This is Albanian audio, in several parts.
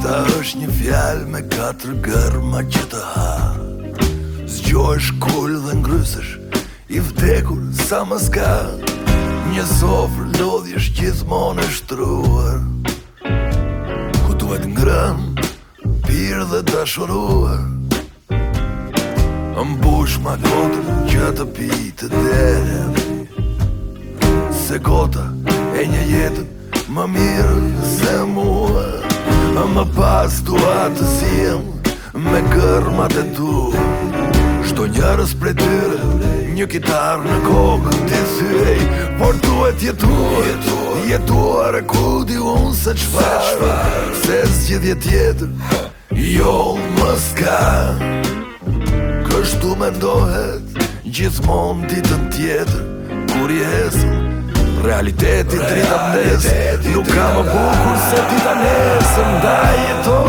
Ta është një fjallë me katër ma që të ha Zgjojsh kull dhe ngrysësh I vdekur sa më s'ka Një sofrë lodhjesh gjithmonë e shtruar Ku duhet ngrën Pirë dhe dashurua Më bush ma gotën që të pitë të derem Se gota e një jetën më mirë se më më pas dua të zim Me kërmat e tu Shto njërës prej tyre Një kitarë në kokë të zyrej Por duhet jetuar Jetuar, e ku di unë se qfarë Se zgjidhje tjetër Jo më s'ka Kështu me ndohet Gjithmon ditën tjetër Kur jesë Realiteti të rita mdes Nuk ka më bukur se ti ta nesë Nda jeto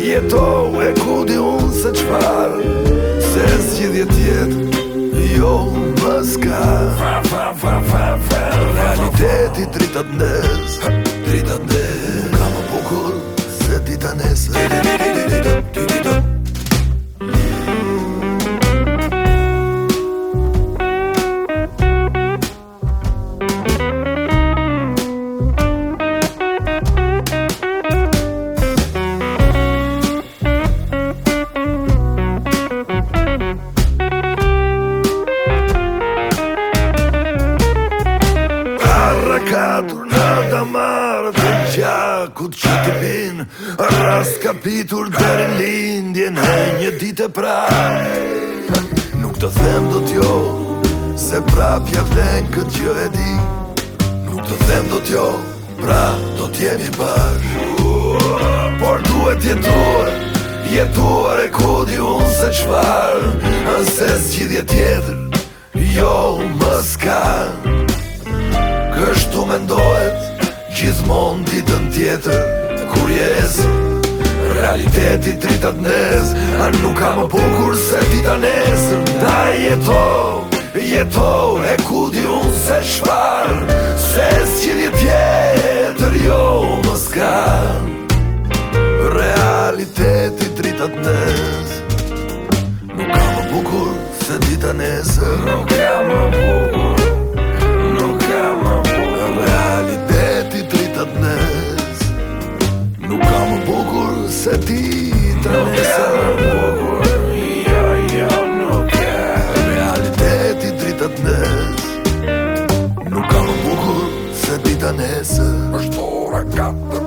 Jeto e ku di unë se qfar Se s'gjidhje tjetë Jo më s'ka Realiteti të rita mdes Rita mdes Nuk ka më bukur se ti ta nesë Rita mdes gjatur në të marë të gjakut që të pin Ras kapitur dhe lindje Në një ditë e Nuk të them do t'jo Se prapja pja vden këtë gjë e di Nuk të them do t'jo Pra do t'jemi bërë Por duhet jetuar Jetuar e kodi unë se qfarë Nëse s'gjidhje tjetër Jo më s'kanë mendohet Gjithmonë ditën tjetër Kur jes Realiteti tritat nes A nuk ka më se dita nes Da jeto Jeto e ku di unë se shpar Se s'kjit i tjetër Jo më s'ka Realiteti tritat nes Nuk ka më pokur se dita nes Nuk ka më Nuk nëse në bukur Ja, ja, nuk e Realiteti dritët nës Nuk kam bukur Se dritët nëse është ora 4